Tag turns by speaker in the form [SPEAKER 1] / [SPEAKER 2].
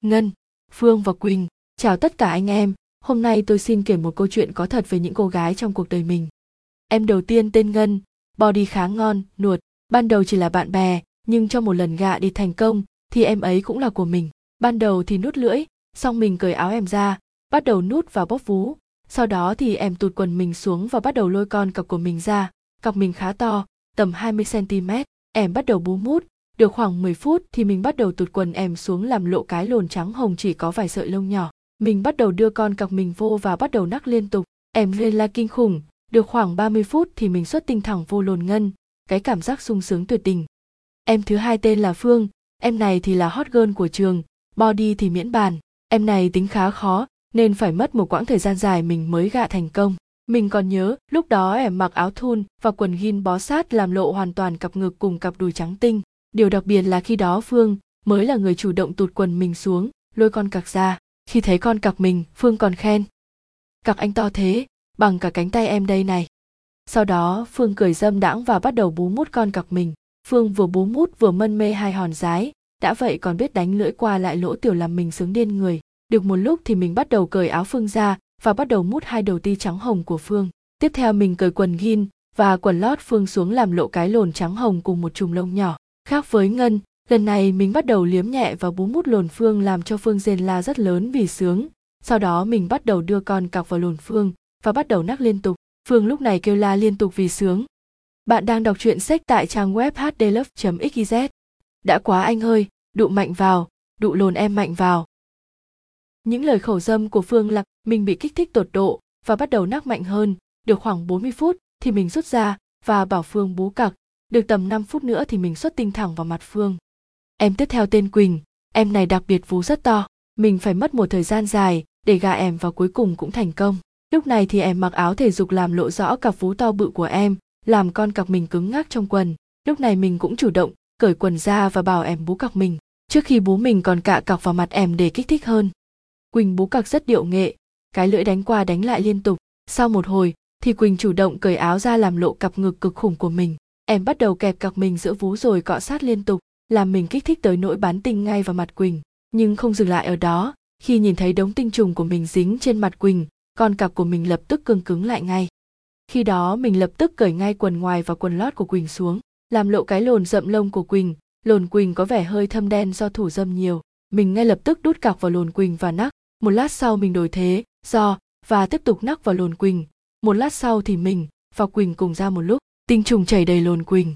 [SPEAKER 1] Ngân, Phương và Quỳnh. Chào tất cả anh em, hôm nay tôi xin kể một câu chuyện có thật về những cô gái trong cuộc đời mình. Em đầu tiên tên Ngân, body khá ngon, nuột, ban đầu chỉ là bạn bè, nhưng trong một lần gạ đi thành công thì em ấy cũng là của mình. Ban đầu thì nút lưỡi, xong mình cởi áo em ra, bắt đầu nút và bóp vú. Sau đó thì em tụt quần mình xuống và bắt đầu lôi con cọc của mình ra. Cọc mình khá to, tầm 20cm. Em bắt đầu bú mút, được khoảng 10 phút thì mình bắt đầu tụt quần em xuống làm lộ cái lồn trắng hồng chỉ có vài sợi lông nhỏ. Mình bắt đầu đưa con cặc mình vô và bắt đầu nắc liên tục. Em lên la kinh khủng, được khoảng 30 phút thì mình xuất tinh thẳng vô lồn ngân, cái cảm giác sung sướng tuyệt tình. Em thứ hai tên là Phương, em này thì là hot girl của trường, body thì miễn bàn. Em này tính khá khó nên phải mất một quãng thời gian dài mình mới gạ thành công. Mình còn nhớ, lúc đó em mặc áo thun và quần jean bó sát làm lộ hoàn toàn cặp ngực cùng cặp đùi trắng tinh. Điều đặc biệt là khi đó Phương mới là người chủ động tụt quần mình xuống, lôi con cặc ra. Khi thấy con cặc mình, Phương còn khen. Cặc anh to thế, bằng cả cánh tay em đây này. Sau đó Phương cười dâm đãng và bắt đầu bú mút con cặc mình. Phương vừa bú mút vừa mân mê hai hòn rái, đã vậy còn biết đánh lưỡi qua lại lỗ tiểu làm mình sướng điên người. Được một lúc thì mình bắt đầu cởi áo Phương ra và bắt đầu mút hai đầu ti trắng hồng của Phương. Tiếp theo mình cởi quần gin và quần lót Phương xuống làm lộ cái lồn trắng hồng cùng một chùm lông nhỏ. Khác với Ngân, lần này mình bắt đầu liếm nhẹ và bú mút lồn Phương làm cho Phương rên la rất lớn vì sướng. Sau đó mình bắt đầu đưa con cọc vào lồn Phương và bắt đầu nắc liên tục. Phương lúc này kêu la liên tục vì sướng. Bạn đang đọc truyện sách tại trang web hdlove.xyz. Đã quá anh ơi, đụ mạnh vào, đụ lồn em mạnh vào. Những lời khẩu dâm của Phương là mình bị kích thích tột độ và bắt đầu nắc mạnh hơn, được khoảng 40 phút thì mình rút ra và bảo Phương bú cặc, được tầm 5 phút nữa thì mình xuất tinh thẳng vào mặt Phương. Em tiếp theo tên Quỳnh, em này đặc biệt vú rất to, mình phải mất một thời gian dài để gà em và cuối cùng cũng thành công. Lúc này thì em mặc áo thể dục làm lộ rõ cặp vú to bự của em, làm con cặc mình cứng ngắc trong quần. Lúc này mình cũng chủ động cởi quần ra và bảo em bú cặc mình. Trước khi bú mình còn cạ cọc vào mặt em để kích thích hơn. Quỳnh bú cặc rất điệu nghệ, cái lưỡi đánh qua đánh lại liên tục. Sau một hồi thì Quỳnh chủ động cởi áo ra làm lộ cặp ngực cực khủng của mình. Em bắt đầu kẹp cặp mình giữa vú rồi cọ sát liên tục, làm mình kích thích tới nỗi bán tinh ngay vào mặt Quỳnh. Nhưng không dừng lại ở đó, khi nhìn thấy đống tinh trùng của mình dính trên mặt Quỳnh, con cặp của mình lập tức cương cứng lại ngay. Khi đó mình lập tức cởi ngay quần ngoài và quần lót của Quỳnh xuống, làm lộ cái lồn rậm lông của Quỳnh, lồn Quỳnh có vẻ hơi thâm đen do thủ dâm nhiều. Mình ngay lập tức đút cọc vào lồn Quỳnh và nắc, một lát sau mình đổi thế, do, và tiếp tục nắc vào lồn Quỳnh. Một lát sau thì mình và Quỳnh cùng ra một lúc, tinh trùng chảy đầy lồn Quỳnh.